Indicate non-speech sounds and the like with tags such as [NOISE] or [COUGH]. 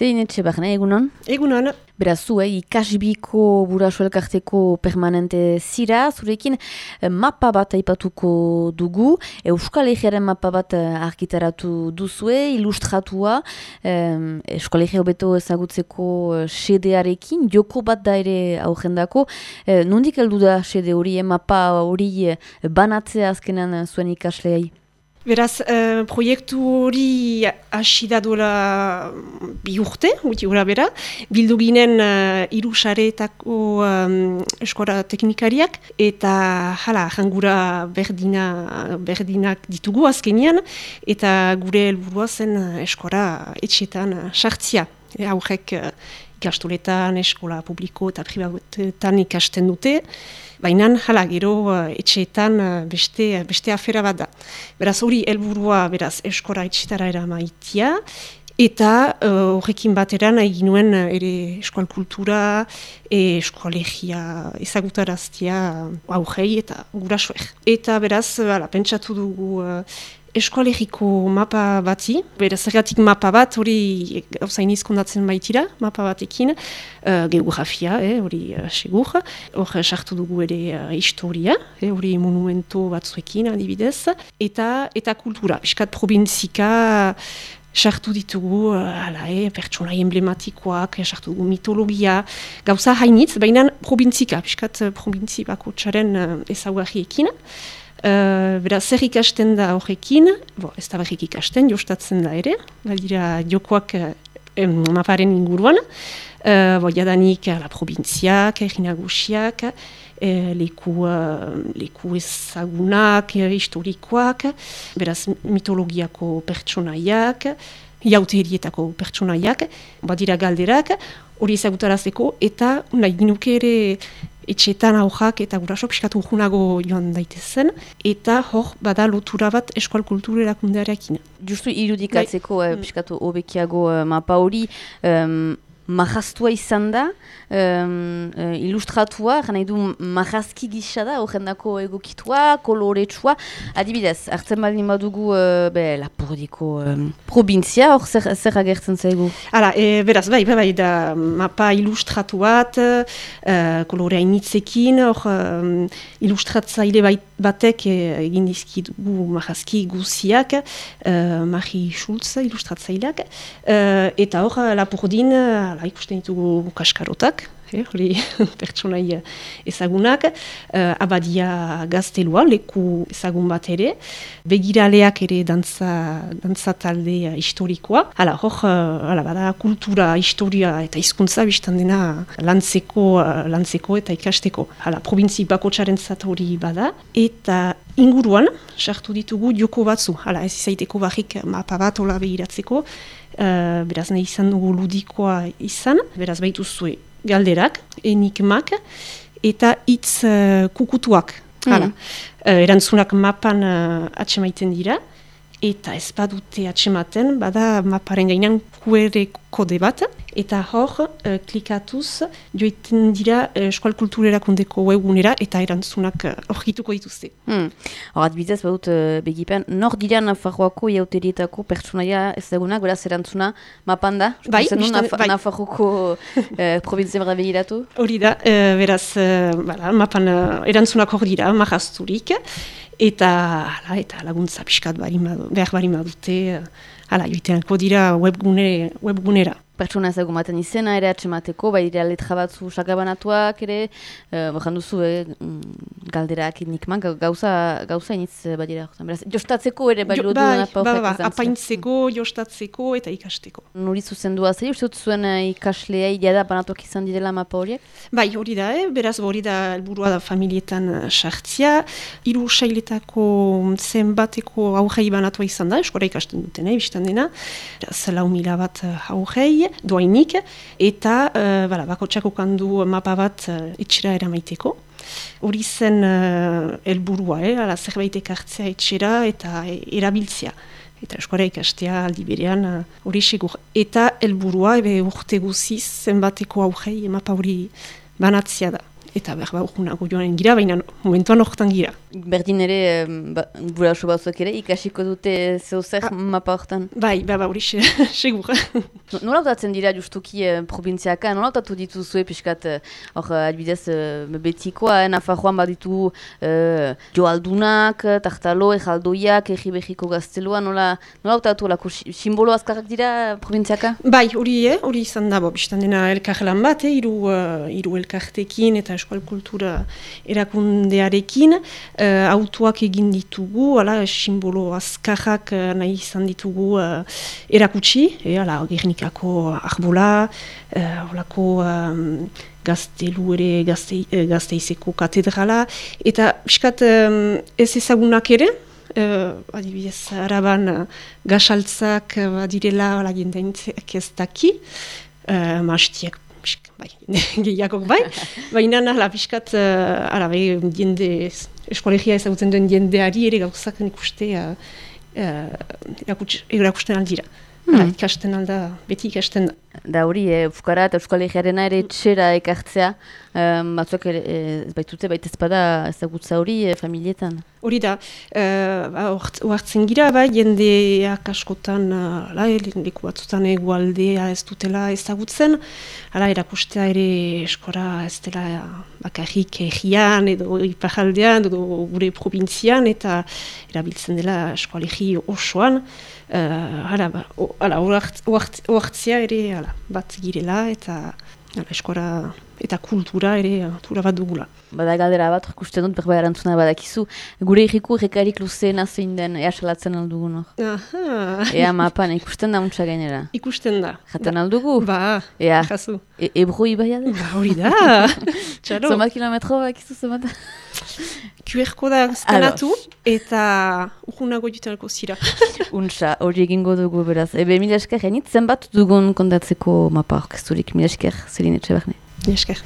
Zein etxe barne, egunon? Egunon. Beraz, zu, eh, ikasbiko buraso elkarteko permanente zira, zurekin eh, mapa bat aipatuko dugu, Euskal Egearen mapa bat eh, argitaratu duzue, ilustratua, eh, Euskal Egea hobeto ezagutzeko eh, sedearekin, joko bat da ere aurrendako, eh, nondik heldu da sede hori, eh, mapa hori eh, banatzea azkenan zuen ikasleai? Beraz, uh, proiektu hori hasi da duela bi urte, uti gura bera, bildu ginen uh, iru sareetako um, eskora teknikariak, eta jala, jangura berdina, berdinak ditugu azkenian, eta gure helburua zen eskora etxetan sartzia. E, aurrek uh, ikastoletan, eskola publiko eta pribatuetan ikasten dute, baina hala gero uh, etxeetan uh, beste, beste afera bat da. Beraz hori helburua beraz eskora etxetara eramaitia, eta horrekin uh, batera nahi nuen ere eskual kultura, e, eskoalegia ezagutaraztia aurrei eta gurasoek. Eta beraz, bala, pentsatu dugu eskoalegiko mapa bati, bera zergatik mapa bat, hori hauzain izkondatzen baitira, mapa batekin, uh, geografia, eh, hori uh, segur, hor sartu dugu ere uh, historia, eh, hori monumento batzuekin adibidez, eta eta kultura, piskat provinzika, sartu ditugu, ala, eh, pertsona emblematikoak, sartu dugu mitologia, gauza hainitz, baina provinzika, piskat provintzi bako txaren uh, ezaguarriekin, Uh, bera, zer ikasten da horrekin, bo, ez da berrik ikasten, jostatzen da ere, baldira jokoak uh, maparen inguruan, uh, bo, jadanik uh, la provinziak, erinagusiak, uh, leku, uh, leku ezagunak, uh, historikoak, beraz mitologiako pertsonaiak, jauterietako pertsonaiak, badira galderak, hori ezagutarazeko, eta nahi ginuke ere etxetan aujak eta guraso piskatu urgunago joan daitezen, eta hor bada lotura bat eskual kulturu erakundearekin. Justu irudikatzeko bai. eh, piskatu obekiago uh, mapa hori, um, mahastua izan da, um, uh, ilustratua, gana du mahazki gisa da, horrendako egokitua, koloretsua, adibidez, hartzen baldin badugu uh, be, lapordiko um, provintzia, hor zer, zer agertzen zaigu? Hala, e, beraz, bai, bai, bai, da mapa ilustratu bat, uh, kolorea initzekin, hor um, ilustratzaile bai, batek egin dizkidugu mahazki guziak, uh, Mahi Schultz ilustratzaileak, uh, eta hor lapordin, hala, ikusten ditugu kaskarotak, eh, hori [LAUGHS] pertsonai ezagunak, uh, abadia gaztelua, leku ezagun bat ere, begiraleak ere dantza, dantza talde historikoa. Hala, hor, hala, bada kultura, historia eta hizkuntza biztan dena lantzeko, lantzeko eta ikasteko. Hala, provintzi bako hori bada, eta inguruan, sartu ditugu joko batzu, hala, ez izaiteko barrik mapa bat hola behiratzeko, Uh, beraz nahi izan dugu ludikoa izan, beraz baitu zuen galderak, enigmak, eta hitz uh, kukutuak. Mm. erantzunak mapan uh, atxemaiten dira, eta ez badute atxematen, bada maparen gainan QR kode bat, eta hor, uh, klikatuz, joiten dira uh, eskual kulturerakundeko webunera, eta erantzunak hor uh, dituzte. Hmm. Hor, adbizez, badut, begipen, nor dira Nafarroako iauterietako pertsonaia ez dagunak, beraz erantzuna mapan da? Bai, bizten, bai. Nafarroako uh, [LAUGHS] provintzia berda behiratu? Hori da, uh, beraz, uh, mapan uh, erantzunak hor dira, marazturik, eta, ala, eta laguntza pixkat behar bari dute, hala, joitenako dira webgune, webgunera. Pertsona ezagun maten izena ere atxemateko, bai dira letra batzu sakabanatuak ere, uh, bajan duzu, eh, mm, galderak inikman, gauza, gauza iniz eh, badira. Beraz, jostatzeko ere bai jo, bai, ba, ba, ba, apaintzeko, jostatzeko eta ikasteko. Nuri zuzen duaz, eh, uste zuen ikaslea idea banatuak izan direla mapa horiek? Bai, hori da, eh? beraz hori da elburua da familietan sartzia, hiru sailetako zenbateko aurrei banatua izan da, eskora ikasten duten, eh, biztan dena, lau mila bat aurrei, doainik, eta uh, bala, bako txako kandu mapa bat uh, etxera eramaiteko. Hori zen uh, elburua, eh? ala zerbait ekartzea etxera eta erabiltzea. Eta eskora ikastea aldi berean hori uh, segur. Eta helburua ebe urte guziz zenbateko aurrei mapa hori banatzea da. Eta behar ba urgunago joan gira, baina momentuan horretan gira. Berdin ere, ba, gura oso batzuk ere, ikasiko dute zeu zer ah. mapa hortan? Bai, ba, ba, hori, [LAUGHS] segur. Nola utatzen dira justuki eh, provinziaka, nola utatu dituzue pixkat, eh, hor, eh, adibidez, eh, betikoa, eh, Nafarroan baditu eh, joaldunak, tartalo, ejaldoiak, egibegiko gaztelua, nola, nola utatu lako simbolo azkarrak dira provinziaka? Bai, hori, eh, hori izan dago, biztan dena elkarlan bat, eh, iru, uh, iru elkartekin eta eskual kultura erakundearekin, uh, autuak egin ditugu, ala, simbolo azkarrak uh, nahi izan ditugu uh, erakutsi, e, ala, gernikako arbola, uh, olako um, gaztelu ere gazte, gazteizeko katedrala, eta biskat um, ez ezagunak ere, Uh, adibidez, araban uh, gasaltzak uh, badirela uh, jendaintzek ez daki, uh, maastiak bai, gehiagok [LAUGHS] bai, baina nahala piskat, uh, ara, bai, jende, eskolegia ezagutzen duen jendeari ere gauzak ikuste uh, uh, erakusten aldira. Hmm. ikasten alda, beti ikasten da. Da hori, e, Euskara eta Euskal Egearena ere txera ekartzea, um, batzuak ere, ez baitute, baita ezpada ezagutza hori e, familietan. Hori da, oartzen gira, bai, jendeak askotan, ala, leku batzutan egualdea ez dutela ezagutzen, ala, erakustea ere eskora ez dela bakarrik egian edo ipajaldean edo gure provintzian eta erabiltzen dela eskualegi osoan, uh, hala, ba, oartzea ere hala, bat girela eta hala, eskora eta kultura ere kultura bat dugula. Bada galdera bat, ikusten dut, berba erantzuna badakizu, gure egiku errekarik luzeena zein den ea salatzen aldugu no? Aha. Ea mapan, ikusten da muntza gainera. Ikusten da. Jaten aldugu? Ba, ea. jasu. E ebro ibaia den? Ba, hori da. [LAUGHS] Txaro. Zoma kilometro bakizu zoma da. [LAUGHS] QR koda skanatu eta urgunago jutelako zira. [LAUGHS] Untsa, hori egingo dugu beraz. Ebe, mila esker, zenbat dugun kontatzeko mapa orkesturik, mila esker, zerin etxe behne. Mila esker.